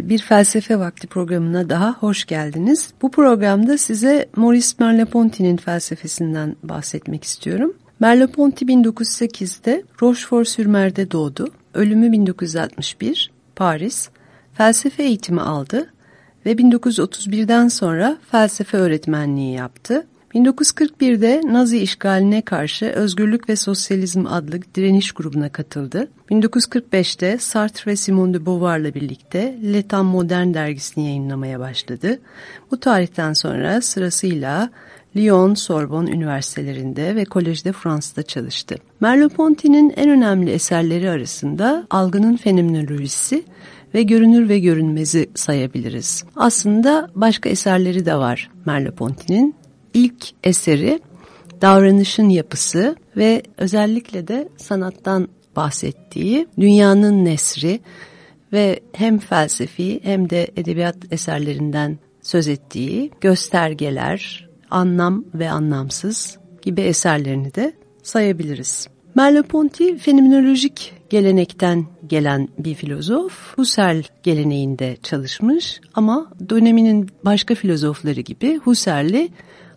Bir felsefe vakti programına daha hoş geldiniz. Bu programda size Maurice Merleau-Ponty'nin felsefesinden bahsetmek istiyorum. Merleau-Ponty 1908'de Rochefort-sur-Mer'de doğdu. Ölümü 1961, Paris. Felsefe eğitimi aldı ve 1931'den sonra felsefe öğretmenliği yaptı. 1941'de Nazi işgaline karşı Özgürlük ve Sosyalizm adlı direniş grubuna katıldı. 1945'te Sartre ve Simone de Beauvoir'la birlikte L'Etat Modern dergisini yayınlamaya başladı. Bu tarihten sonra sırasıyla Lyon, Sorbonne üniversitelerinde ve Kolejde Fransa'da çalıştı. Merleau-Ponty'nin en önemli eserleri arasında algının fenomenolojisi ve görünür ve görünmezi sayabiliriz. Aslında başka eserleri de var Merleau-Ponty'nin ilk eseri davranışın yapısı ve özellikle de sanattan bahsettiği dünyanın nesri ve hem felsefi hem de edebiyat eserlerinden söz ettiği göstergeler, anlam ve anlamsız gibi eserlerini de sayabiliriz. Merleau-Ponty fenomenolojik gelenekten gelen bir filozof. Husserl geleneğinde çalışmış ama döneminin başka filozofları gibi Husserl'i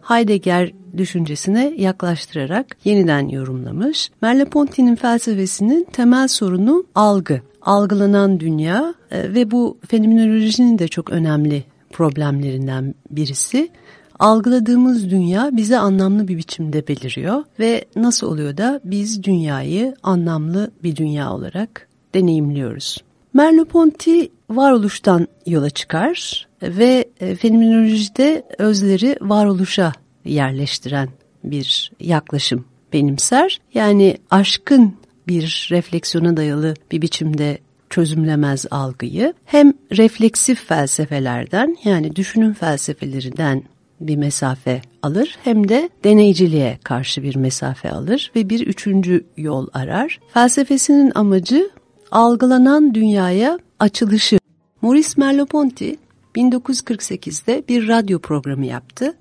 Heidegger düşüncesine yaklaştırarak yeniden yorumlamış. Merleau-Ponty'nin felsefesinin temel sorunu algı. Algılanan dünya e, ve bu fenomenolojinin de çok önemli problemlerinden birisi. Algıladığımız dünya bize anlamlı bir biçimde beliriyor ve nasıl oluyor da biz dünyayı anlamlı bir dünya olarak deneyimliyoruz. Merleau-Ponty varoluştan yola çıkar ve e, fenomenolojide özleri varoluşa yerleştiren bir yaklaşım benimser. Yani aşkın bir refleksiyona dayalı bir biçimde çözümlemez algıyı. Hem refleksif felsefelerden yani düşünün felsefelerinden bir mesafe alır hem de deneyciliğe karşı bir mesafe alır ve bir üçüncü yol arar. Felsefesinin amacı algılanan dünyaya açılışı. Maurice Merleau-Ponty 1948'de bir radyo programı yaptı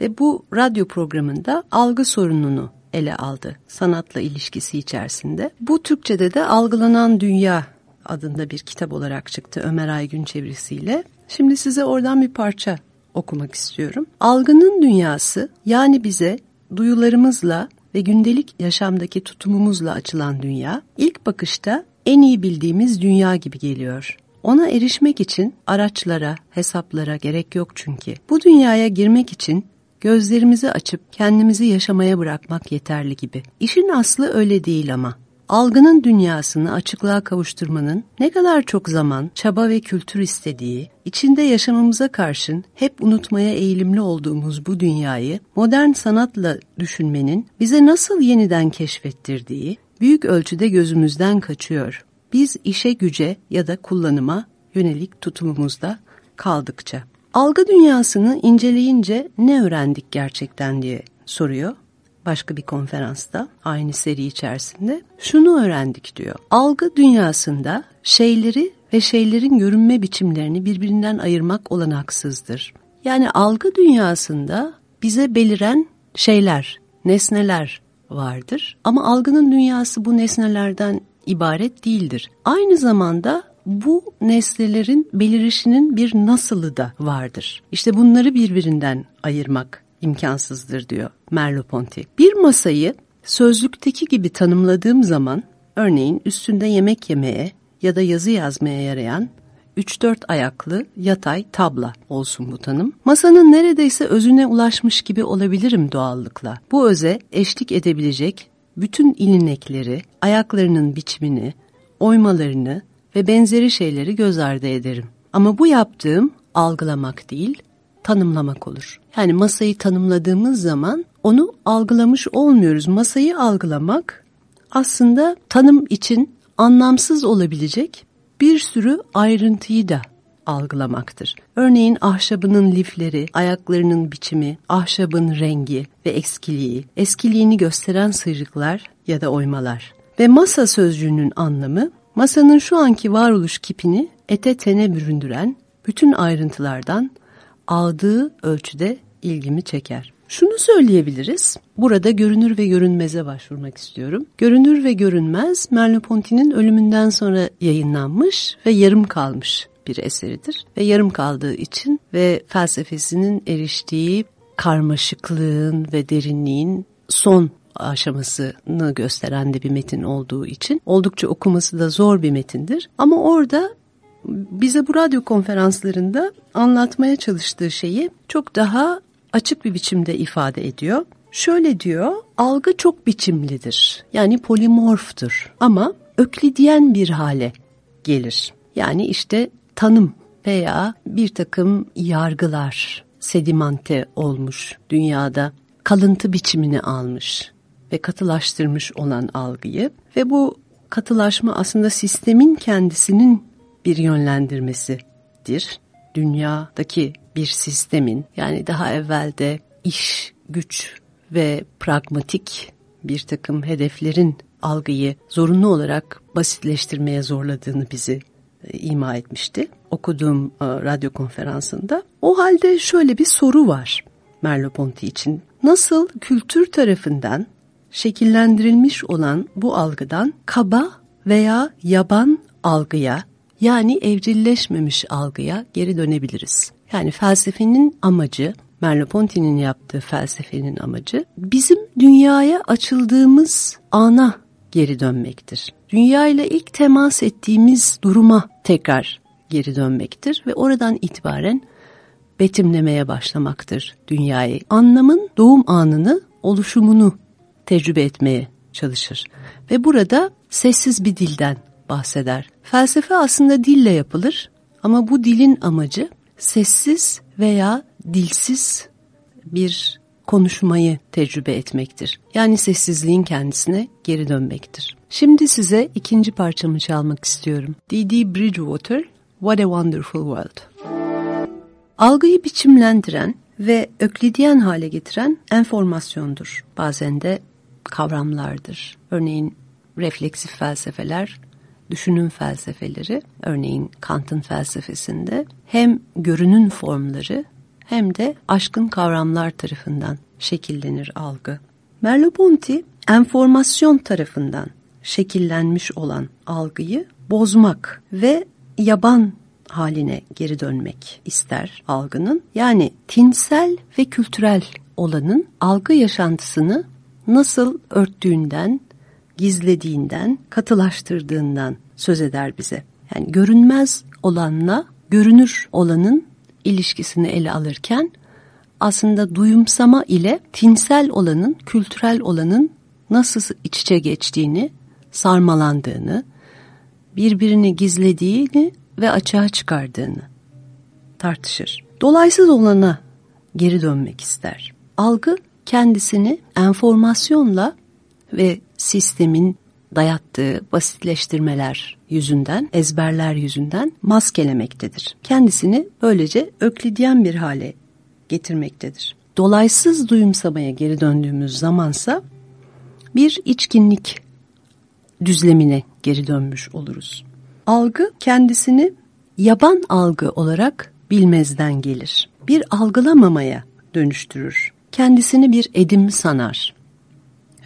ve bu radyo programında algı sorununu ele aldı sanatla ilişkisi içerisinde. Bu Türkçe'de de Algılanan Dünya adında bir kitap olarak çıktı Ömer Aygün çevirisiyle. Şimdi size oradan bir parça okumak istiyorum. Algının dünyası yani bize duyularımızla ve gündelik yaşamdaki tutumumuzla açılan dünya ilk bakışta en iyi bildiğimiz dünya gibi geliyor. Ona erişmek için araçlara, hesaplara gerek yok çünkü. Bu dünyaya girmek için gözlerimizi açıp kendimizi yaşamaya bırakmak yeterli gibi. İşin aslı öyle değil ama. Algının dünyasını açıklığa kavuşturmanın ne kadar çok zaman, çaba ve kültür istediği, içinde yaşamamıza karşın hep unutmaya eğilimli olduğumuz bu dünyayı modern sanatla düşünmenin bize nasıl yeniden keşfettirdiği büyük ölçüde gözümüzden kaçıyor. Biz işe güce ya da kullanıma yönelik tutumumuzda kaldıkça. Algı dünyasını inceleyince ne öğrendik gerçekten diye soruyor başka bir konferansta aynı seri içerisinde. Şunu öğrendik diyor. Algı dünyasında şeyleri ve şeylerin görünme biçimlerini birbirinden ayırmak olanaksızdır. Yani algı dünyasında bize beliren şeyler, nesneler vardır. Ama algının dünyası bu nesnelerden ibaret değildir. Aynı zamanda bu nesnelerin belirişinin bir nasılı da vardır. İşte bunları birbirinden ayırmak imkansızdır diyor Merleau-Ponty. Bir masayı sözlükteki gibi tanımladığım zaman örneğin üstünde yemek yemeye ya da yazı yazmaya yarayan 3-4 ayaklı yatay tabla olsun bu tanım. Masanın neredeyse özüne ulaşmış gibi olabilirim doğallıkla. Bu öze eşlik edebilecek bütün ilinekleri, ayaklarının biçimini, oymalarını ve benzeri şeyleri göz ardı ederim. Ama bu yaptığım algılamak değil, tanımlamak olur. Yani masayı tanımladığımız zaman onu algılamış olmuyoruz. Masayı algılamak aslında tanım için anlamsız olabilecek bir sürü ayrıntıyı da algılamaktır. Örneğin ahşabının lifleri, ayaklarının biçimi, ahşabın rengi ve eskiliği, eskiliğini gösteren sıyrıklar ya da oymalar. Ve masa sözcüğünün anlamı masanın şu anki varoluş kipini ete tene büründüren bütün ayrıntılardan aldığı ölçüde ilgimi çeker. Şunu söyleyebiliriz. Burada görünür ve görünmeze başvurmak istiyorum. Görünür ve görünmez Merleau-Ponty'nin ölümünden sonra yayınlanmış ve yarım kalmış bir eseridir ve yarım kaldığı için ve felsefesinin eriştiği karmaşıklığın ve derinliğin son aşamasını gösteren de bir metin olduğu için oldukça okuması da zor bir metindir. Ama orada bize bu radyo konferanslarında anlatmaya çalıştığı şeyi çok daha açık bir biçimde ifade ediyor. Şöyle diyor, algı çok biçimlidir. Yani polimorftur ama öklidyen bir hale gelir. Yani işte tanım veya bir takım yargılar sedimante olmuş dünyada kalıntı biçimini almış ve katılaştırmış olan algıyı ve bu katılaşma aslında sistemin kendisinin bir yönlendirmesidir. Dünyadaki bir sistemin yani daha evvelde iş, güç ve pragmatik bir takım hedeflerin algıyı zorunlu olarak basitleştirmeye zorladığını bizi ima etmişti okuduğum e, radyo konferansında. O halde şöyle bir soru var Merleau-Ponty için. Nasıl kültür tarafından şekillendirilmiş olan bu algıdan kaba veya yaban algıya yani evcilleşmemiş algıya geri dönebiliriz. Yani felsefenin amacı, Merleau-Ponty'nin yaptığı felsefenin amacı bizim dünyaya açıldığımız ana geri dönmektir. Dünya ile ilk temas ettiğimiz duruma tekrar geri dönmektir ve oradan itibaren betimlemeye başlamaktır dünyayı. Anlamın doğum anını, oluşumunu tecrübe etmeye çalışır. Ve burada sessiz bir dilden bahseder. Felsefe aslında dille yapılır ama bu dilin amacı sessiz veya dilsiz bir konuşmayı tecrübe etmektir. Yani sessizliğin kendisine geri dönmektir. Şimdi size ikinci parçamı çalmak istiyorum. D.D. Bridgewater, What a Wonderful World. Algıyı biçimlendiren ve öklidyen hale getiren enformasyondur. Bazen de kavramlardır. Örneğin refleksif felsefeler, düşünün felsefeleri, örneğin Kant'ın felsefesinde hem görünün formları hem de aşkın kavramlar tarafından şekillenir algı. Merleau-Ponty enformasyon tarafından şekillenmiş olan algıyı bozmak ve yaban haline geri dönmek ister algının. Yani tinsel ve kültürel olanın algı yaşantısını nasıl örttüğünden, gizlediğinden, katılaştırdığından söz eder bize. Yani görünmez olanla görünür olanın ilişkisini ele alırken aslında duyumsama ile tinsel olanın, kültürel olanın nasıl iç içe geçtiğini, sarmalandığını, birbirini gizlediğini ve açığa çıkardığını tartışır. Dolaysız olana geri dönmek ister. Algı kendisini enformasyonla ve sistemin dayattığı basitleştirmeler yüzünden, ezberler yüzünden maskelemektedir. Kendisini böylece öklidyen bir hale getirmektedir. Dolaysız duyumsamaya geri döndüğümüz zamansa bir içkinlik düzlemine geri dönmüş oluruz. Algı kendisini yaban algı olarak bilmezden gelir. Bir algılamamaya dönüştürür. Kendisini bir edim sanar.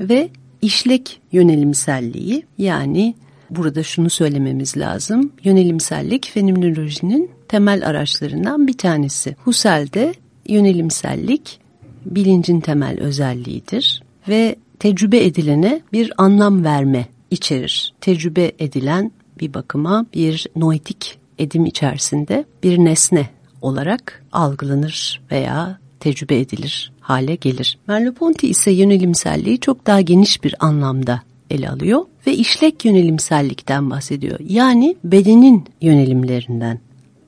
Ve işlek yönelimselliği yani burada şunu söylememiz lazım. Yönelimsellik fenomenolojinin temel araçlarından bir tanesi. Husserl'de yönelimsellik bilincin temel özelliğidir ve tecrübe edilene bir anlam verme içerir. Tecrübe edilen bir bakıma bir noetik edim içerisinde bir nesne olarak algılanır veya tecrübe edilir hale gelir. Merleau-Ponty ise yönelimselliği çok daha geniş bir anlamda ele alıyor ve işlek yönelimsellikten bahsediyor. Yani bedenin yönelimlerinden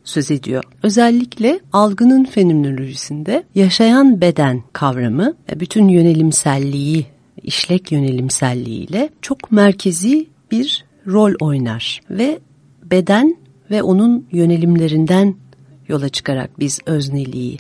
söz ediyor. Özellikle algının fenomenolojisinde yaşayan beden kavramı bütün yönelimselliği, işlek yönelimselliğiyle çok merkezi bir rol oynar ve beden ve onun yönelimlerinden yola çıkarak biz özneliği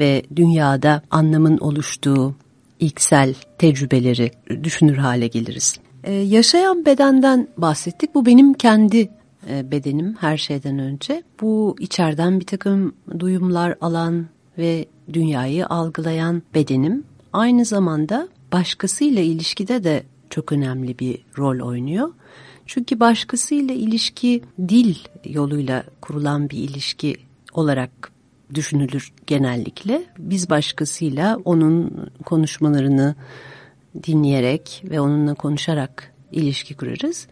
ve dünyada anlamın oluştuğu ilksel tecrübeleri düşünür hale geliriz. Ee, yaşayan bedenden bahsettik. Bu benim kendi e, bedenim her şeyden önce. Bu içeriden bir takım duyumlar alan ve dünyayı algılayan bedenim. Aynı zamanda başkasıyla ilişkide de çok önemli bir rol oynuyor. Çünkü başkasıyla ilişki dil yoluyla kurulan bir ilişki olarak düşünülür genellikle. Biz başkasıyla onun konuşmalarını dinleyerek ve onunla konuşarak ilişki kurarız.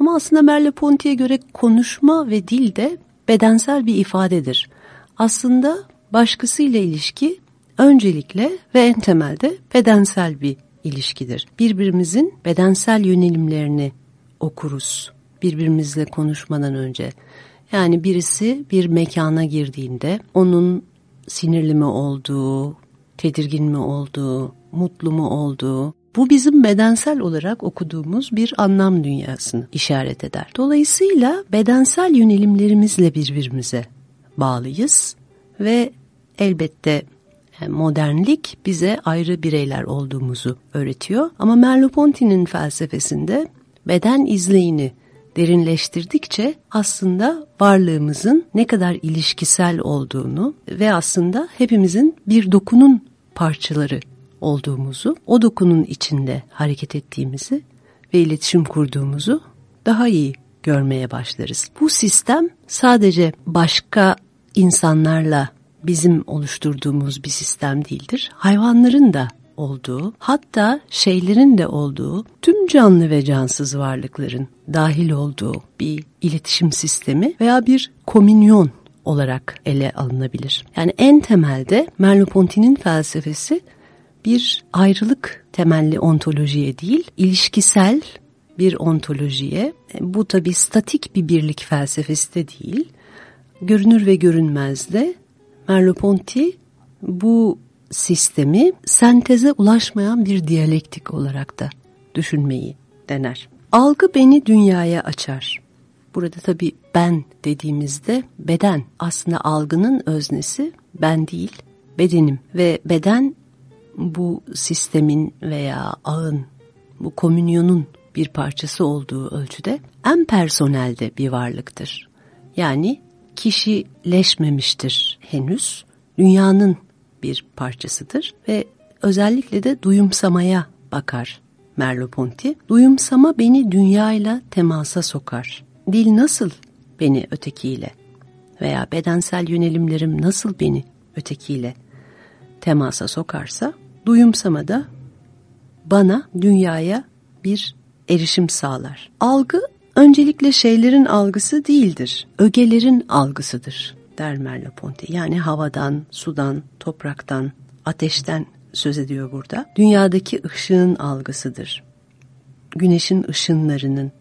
Ama aslında Merleau-Ponty'ye göre konuşma ve dil de bedensel bir ifadedir. Aslında başkasıyla ilişki öncelikle ve en temelde bedensel bir ilişkidir. Birbirimizin bedensel yönelimlerini okuruz birbirimizle konuşmadan önce. Yani birisi bir mekana girdiğinde onun sinirli mi olduğu, tedirgin mi olduğu, mutlu mu olduğu, bu bizim bedensel olarak okuduğumuz bir anlam dünyasını işaret eder. Dolayısıyla bedensel yönelimlerimizle birbirimize bağlıyız ve elbette modernlik bize ayrı bireyler olduğumuzu öğretiyor. Ama Merleau-Ponty'nin felsefesinde beden izleyini derinleştirdikçe aslında varlığımızın ne kadar ilişkisel olduğunu ve aslında hepimizin bir dokunun parçaları olduğumuzu, o dokunun içinde hareket ettiğimizi ve iletişim kurduğumuzu daha iyi görmeye başlarız. Bu sistem sadece başka insanlarla bizim oluşturduğumuz bir sistem değildir. Hayvanların da olduğu, hatta şeylerin de olduğu, tüm canlı ve cansız varlıkların dahil olduğu bir iletişim sistemi veya bir komünyon olarak ele alınabilir. Yani en temelde Merleau-Ponty'nin felsefesi bir ayrılık temelli ontolojiye değil, ilişkisel bir ontolojiye. Bu tabi statik bir birlik felsefesi de değil. Görünür ve görünmezde Merleau-Ponty bu sistemi senteze ulaşmayan bir diyalektik olarak da düşünmeyi dener. Algı beni dünyaya açar. Burada tabii ben dediğimizde beden aslında algının öznesi ben değil bedenim ve beden bu sistemin veya ağın bu komünyonun bir parçası olduğu ölçüde en personelde bir varlıktır. Yani kişileşmemiştir henüz. Dünyanın bir parçasıdır ve özellikle de duyumsamaya bakar Merleau-Ponty. Duyumsama beni dünyayla temasa sokar. Dil nasıl beni ötekiyle veya bedensel yönelimlerim nasıl beni ötekiyle temasa sokarsa duyumsama da bana dünyaya bir erişim sağlar. Algı öncelikle şeylerin algısı değildir, ögelerin algısıdır der Merleau-Ponty. Yani havadan, sudan, topraktan, ateşten söz ediyor burada. Dünyadaki ışığın algısıdır. Güneşin ışınlarının.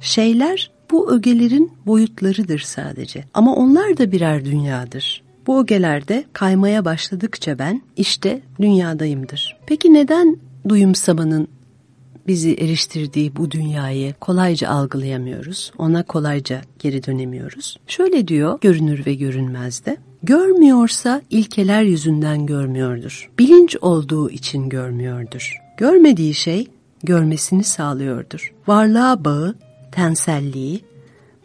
Şeyler bu ögelerin boyutlarıdır sadece. Ama onlar da birer dünyadır. Bu ögelerde kaymaya başladıkça ben işte dünyadayımdır. Peki neden duyumsamanın bizi eriştirdiği bu dünyayı kolayca algılayamıyoruz. Ona kolayca geri dönemiyoruz. Şöyle diyor görünür ve görünmezde. Görmüyorsa ilkeler yüzünden görmüyordur. Bilinç olduğu için görmüyordur. Görmediği şey görmesini sağlıyordur. Varlığa bağı, tenselliği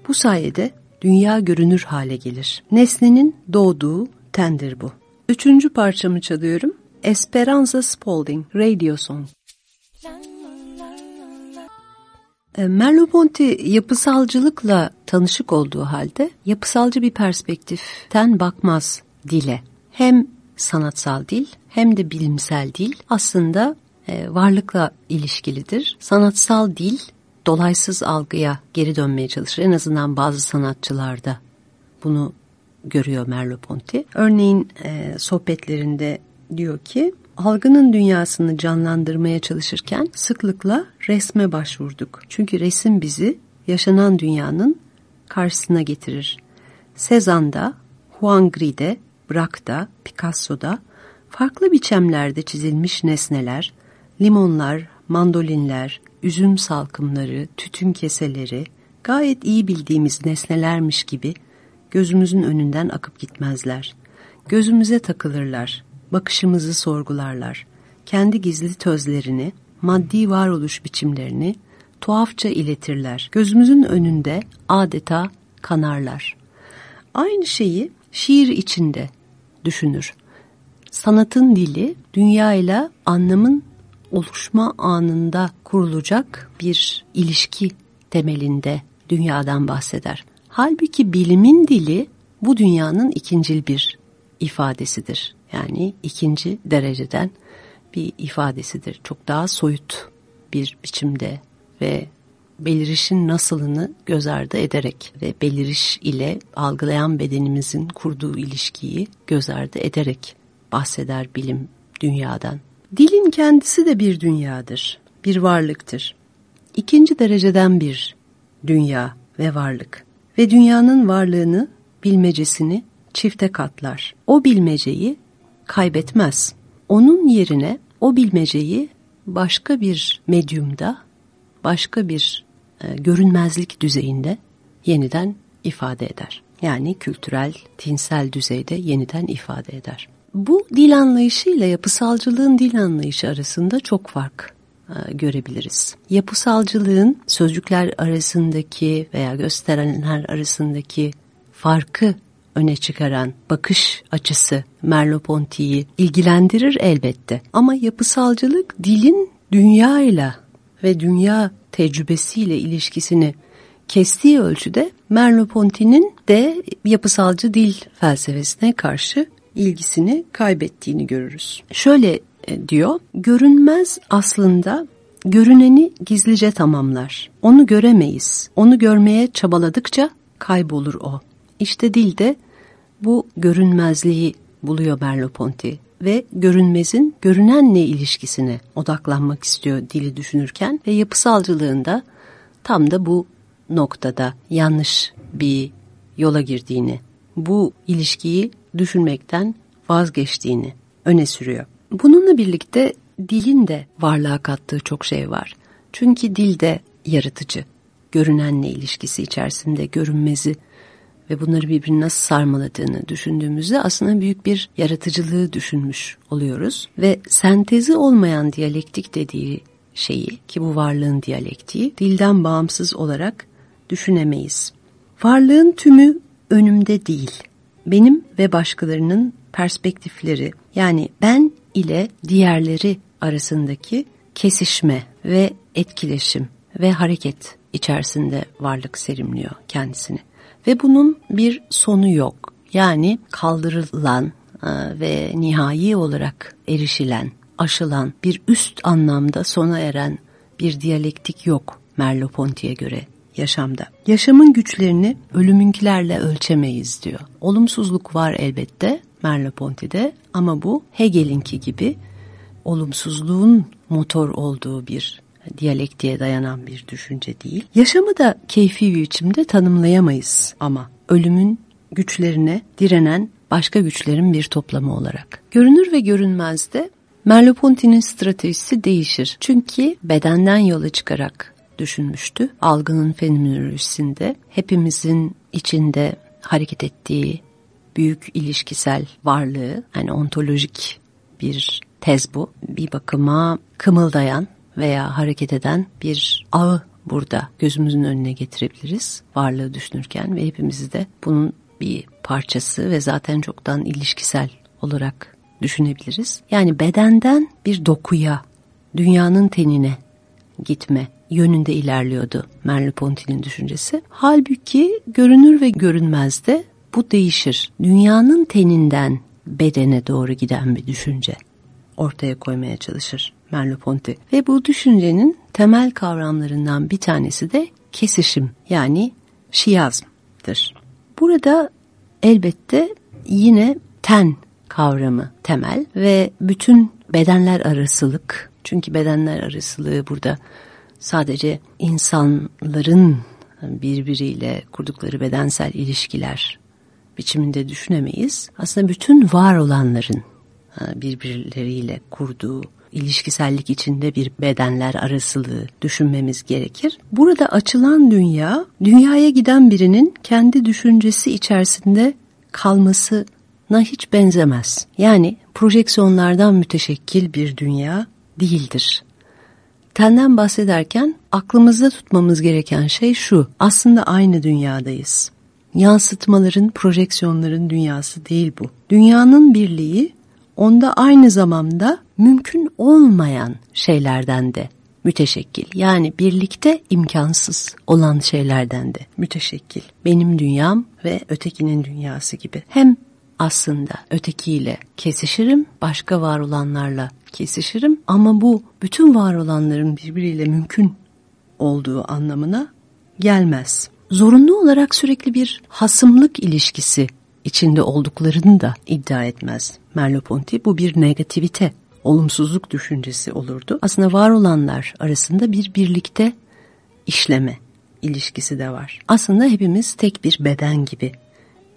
bu sayede dünya görünür hale gelir. Nesnenin doğduğu tendir bu. Üçüncü parçamı çalıyorum. Esperanza Spalding, Radio Song. Merleau-Ponty yapısalcılıkla tanışık olduğu halde yapısalcı bir perspektiften bakmaz dile. Hem sanatsal dil hem de bilimsel dil aslında e, varlıkla ilişkilidir. Sanatsal dil dolaysız algıya geri dönmeye çalışır. En azından bazı sanatçılarda bunu görüyor Merleau-Ponty. Örneğin e, sohbetlerinde diyor ki algının dünyasını canlandırmaya çalışırken sıklıkla resme başvurduk. Çünkü resim bizi yaşanan dünyanın karşısına getirir. Cézanne'da, Juan Gride, Braque'da, Picasso'da farklı biçemlerde çizilmiş nesneler, limonlar, mandolinler, üzüm salkımları, tütün keseleri gayet iyi bildiğimiz nesnelermiş gibi gözümüzün önünden akıp gitmezler. Gözümüze takılırlar, bakışımızı sorgularlar. Kendi gizli tözlerini, maddi varoluş biçimlerini tuhafça iletirler. Gözümüzün önünde adeta kanarlar. Aynı şeyi şiir içinde düşünür. Sanatın dili dünyayla anlamın oluşma anında kurulacak bir ilişki temelinde dünyadan bahseder. Halbuki bilimin dili bu dünyanın ikincil bir ifadesidir. Yani ikinci dereceden bir ifadesidir. Çok daha soyut bir biçimde ve belirişin nasılını göz ardı ederek ve beliriş ile algılayan bedenimizin kurduğu ilişkiyi göz ardı ederek bahseder bilim dünyadan. Dilin kendisi de bir dünyadır, bir varlıktır. İkinci dereceden bir dünya ve varlık ve dünyanın varlığını, bilmecesini çifte katlar. O bilmeceyi kaybetmez. Onun yerine o bilmeceyi başka bir medyumda, başka bir e, görünmezlik düzeyinde yeniden ifade eder. Yani kültürel, tinsel düzeyde yeniden ifade eder. Bu dil anlayışıyla yapısalcılığın dil anlayışı arasında çok fark e, görebiliriz. Yapısalcılığın sözcükler arasındaki veya gösterenler arasındaki farkı öne çıkaran bakış açısı Merleau-Ponty'yi ilgilendirir elbette. Ama yapısalcılık dilin dünyayla ve dünya tecrübesiyle ilişkisini kestiği ölçüde Merleau-Ponty'nin de yapısalcı dil felsefesine karşı ilgisini kaybettiğini görürüz. Şöyle e, diyor, görünmez aslında görüneni gizlice tamamlar. Onu göremeyiz. Onu görmeye çabaladıkça kaybolur o. İşte dilde bu görünmezliği buluyor Merleau-Ponty ve görünmezin görünenle ilişkisine odaklanmak istiyor dili düşünürken ve yapısalcılığında tam da bu noktada yanlış bir yola girdiğini, bu ilişkiyi düşünmekten vazgeçtiğini öne sürüyor. Bununla birlikte dilin de varlığa kattığı çok şey var. Çünkü dil de yaratıcı, görünenle ilişkisi içerisinde görünmezi ve bunları birbirine nasıl sarmaladığını düşündüğümüzde aslında büyük bir yaratıcılığı düşünmüş oluyoruz. Ve sentezi olmayan diyalektik dediği şeyi ki bu varlığın diyalektiği dilden bağımsız olarak düşünemeyiz. Varlığın tümü önümde değil. Benim ve başkalarının perspektifleri yani ben ile diğerleri arasındaki kesişme ve etkileşim ve hareket içerisinde varlık serimliyor kendisini. Ve bunun bir sonu yok. Yani kaldırılan e, ve nihai olarak erişilen, aşılan bir üst anlamda sona eren bir diyalektik yok Merleau-Ponty'ye göre yaşamda. Yaşamın güçlerini ölümünkilerle ölçemeyiz diyor. Olumsuzluk var elbette Merleau-Ponty'de ama bu Hegel'inki gibi olumsuzluğun motor olduğu bir diyalektiğe dayanan bir düşünce değil. Yaşamı da keyfi bir biçimde tanımlayamayız ama ölümün güçlerine direnen başka güçlerin bir toplamı olarak. Görünür ve görünmezde Merleau-Ponty'nin stratejisi değişir. Çünkü bedenden yola çıkarak düşünmüştü. Algının fenomenolojisinde hepimizin içinde hareket ettiği büyük ilişkisel varlığı, yani ontolojik bir tez bu. Bir bakıma kımıldayan veya hareket eden bir ağı burada gözümüzün önüne getirebiliriz varlığı düşünürken ve hepimizi de bunun bir parçası ve zaten çoktan ilişkisel olarak düşünebiliriz. Yani bedenden bir dokuya, dünyanın tenine gitme yönünde ilerliyordu Merleau-Ponty'nin düşüncesi. Halbuki görünür ve görünmezde bu değişir. Dünyanın teninden bedene doğru giden bir düşünce ortaya koymaya çalışır Merleau-Ponty. Ve bu düşüncenin temel kavramlarından bir tanesi de kesişim yani şiazmdır. Burada elbette yine ten kavramı temel ve bütün bedenler arasılık çünkü bedenler arasılığı burada sadece insanların birbiriyle kurdukları bedensel ilişkiler biçiminde düşünemeyiz. Aslında bütün var olanların birbirleriyle kurduğu ilişkisellik içinde bir bedenler arasılığı düşünmemiz gerekir. Burada açılan dünya, dünyaya giden birinin kendi düşüncesi içerisinde kalmasına hiç benzemez. Yani projeksiyonlardan müteşekkil bir dünya değildir. Tenden bahsederken aklımızda tutmamız gereken şey şu. Aslında aynı dünyadayız. Yansıtmaların, projeksiyonların dünyası değil bu. Dünyanın birliği onda aynı zamanda mümkün olmayan şeylerden de müteşekkil. Yani birlikte imkansız olan şeylerden de müteşekkil. Benim dünyam ve ötekinin dünyası gibi. Hem aslında ötekiyle kesişirim, başka var olanlarla kesişirim ama bu bütün var olanların birbiriyle mümkün olduğu anlamına gelmez. Zorunlu olarak sürekli bir hasımlık ilişkisi içinde olduklarını da iddia etmez Merleau-Ponty. Bu bir negativite, olumsuzluk düşüncesi olurdu. Aslında var olanlar arasında bir birlikte işleme ilişkisi de var. Aslında hepimiz tek bir beden gibi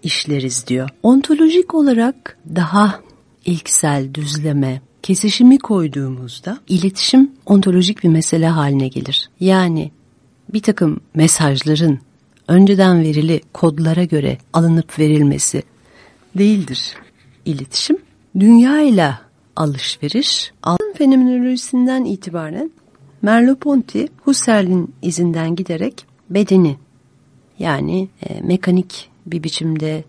işleriz diyor. Ontolojik olarak daha ilksel düzleme, kesişimi koyduğumuzda iletişim ontolojik bir mesele haline gelir. Yani bir takım mesajların önceden verili kodlara göre alınıp verilmesi değildir iletişim. Dünya ile alışveriş, altın fenomenolojisinden itibaren Merleau-Ponty Husserl'in izinden giderek bedeni yani e, mekanik bir biçimde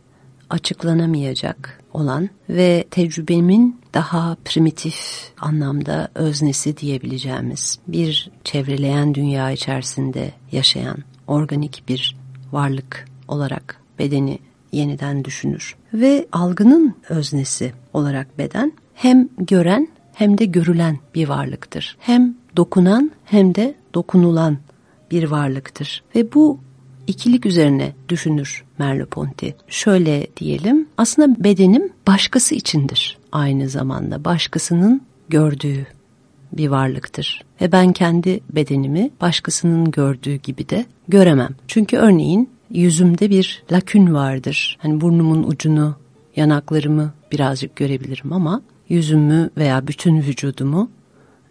açıklanamayacak olan ve tecrübemin daha primitif anlamda öznesi diyebileceğimiz bir çevreleyen dünya içerisinde yaşayan organik bir varlık olarak bedeni yeniden düşünür. Ve algının öznesi olarak beden hem gören hem de görülen bir varlıktır. Hem dokunan hem de dokunulan bir varlıktır. Ve bu ikilik üzerine düşünür Merleau-Ponty. Şöyle diyelim, aslında bedenim başkası içindir aynı zamanda. Başkasının gördüğü bir varlıktır. Ve ben kendi bedenimi başkasının gördüğü gibi de göremem. Çünkü örneğin yüzümde bir lakün vardır. Hani burnumun ucunu, yanaklarımı birazcık görebilirim ama yüzümü veya bütün vücudumu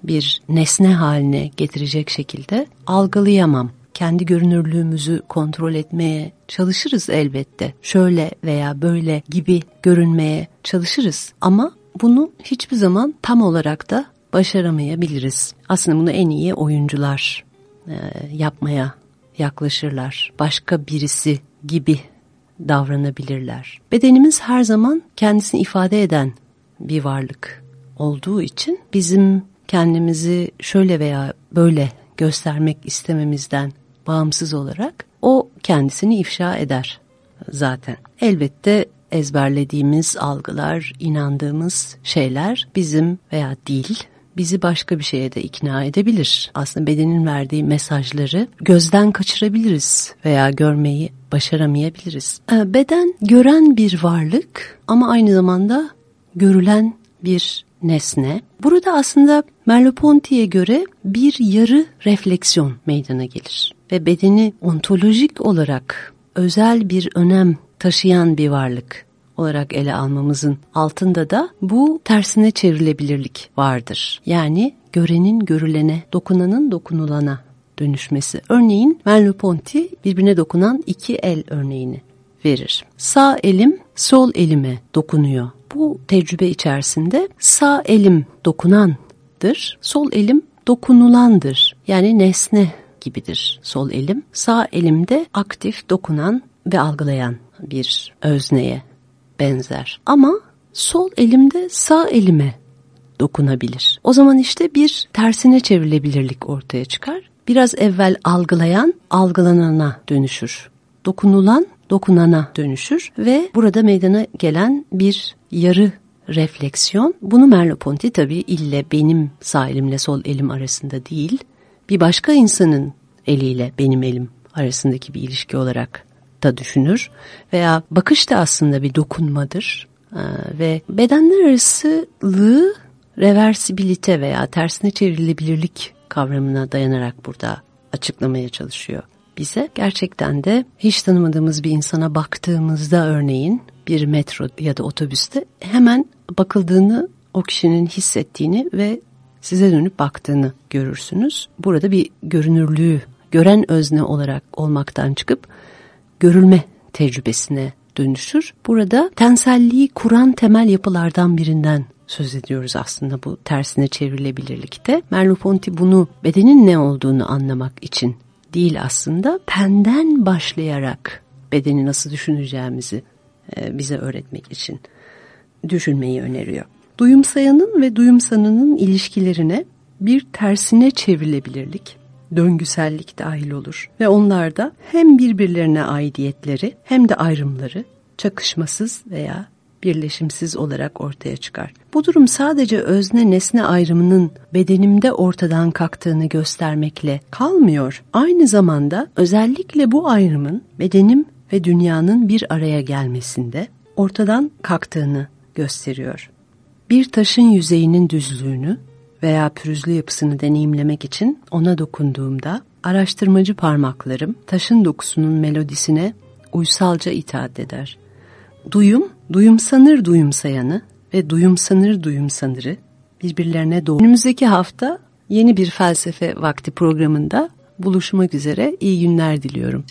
bir nesne haline getirecek şekilde algılayamam. Kendi görünürlüğümüzü kontrol etmeye çalışırız elbette. Şöyle veya böyle gibi görünmeye çalışırız ama bunu hiçbir zaman tam olarak da başaramayabiliriz. Aslında bunu en iyi oyuncular e, yapmaya yaklaşırlar. Başka birisi gibi davranabilirler. Bedenimiz her zaman kendisini ifade eden bir varlık olduğu için bizim kendimizi şöyle veya böyle göstermek istememizden bağımsız olarak o kendisini ifşa eder zaten. Elbette ezberlediğimiz algılar, inandığımız şeyler bizim veya dil bizi başka bir şeye de ikna edebilir. Aslında bedenin verdiği mesajları gözden kaçırabiliriz veya görmeyi başaramayabiliriz. Ee, beden gören bir varlık ama aynı zamanda görülen bir nesne. Burada aslında Merleau-Ponty'ye göre bir yarı refleksiyon meydana gelir ve bedeni ontolojik olarak özel bir önem taşıyan bir varlık olarak ele almamızın altında da bu tersine çevrilebilirlik vardır. Yani görenin görülene, dokunanın dokunulana dönüşmesi. Örneğin Merleau-Ponty birbirine dokunan iki el örneğini verir. Sağ elim sol elime dokunuyor. Bu tecrübe içerisinde sağ elim dokunandır, sol elim dokunulandır. Yani nesne gibidir sol elim. Sağ elimde aktif dokunan ve algılayan bir özneye benzer. Ama sol elimde sağ elime dokunabilir. O zaman işte bir tersine çevrilebilirlik ortaya çıkar. Biraz evvel algılayan algılanana dönüşür. Dokunulan dokunana dönüşür ve burada meydana gelen bir yarı refleksiyon. Bunu Merleau-Ponty tabii ille benim sağ elimle sol elim arasında değil, bir başka insanın eliyle benim elim arasındaki bir ilişki olarak da düşünür veya bakış da aslında bir dokunmadır ee, ve bedenler arasılığı reversibilite veya tersine çevrilebilirlik kavramına dayanarak burada açıklamaya çalışıyor bize. Gerçekten de hiç tanımadığımız bir insana baktığımızda örneğin bir metro ya da otobüste hemen bakıldığını o kişinin hissettiğini ve size dönüp baktığını görürsünüz. Burada bir görünürlüğü gören özne olarak olmaktan çıkıp görülme tecrübesine dönüşür. Burada tenselliği kuran temel yapılardan birinden söz ediyoruz aslında bu tersine çevrilebilirlikte. Merleau-Ponty bunu bedenin ne olduğunu anlamak için değil aslında penden başlayarak bedeni nasıl düşüneceğimizi e, bize öğretmek için düşünmeyi öneriyor. Duyumsayanın ve duyumsanının ilişkilerine bir tersine çevrilebilirlik, döngüsellik dahil olur ve onlarda hem birbirlerine aidiyetleri hem de ayrımları çakışmasız veya birleşimsiz olarak ortaya çıkar. Bu durum sadece özne nesne ayrımının bedenimde ortadan kalktığını göstermekle kalmıyor. Aynı zamanda özellikle bu ayrımın bedenim ve dünyanın bir araya gelmesinde ortadan kalktığını gösteriyor. Bir taşın yüzeyinin düzlüğünü veya pürüzlü yapısını deneyimlemek için ona dokunduğumda araştırmacı parmaklarım taşın dokusunun melodisine uysalca itaat eder. Duyum, duyumsanır duyumsayanı ve duyumsanır duyumsanırı birbirlerine doğru. Önümüzdeki hafta yeni bir felsefe vakti programında buluşmak üzere iyi günler diliyorum.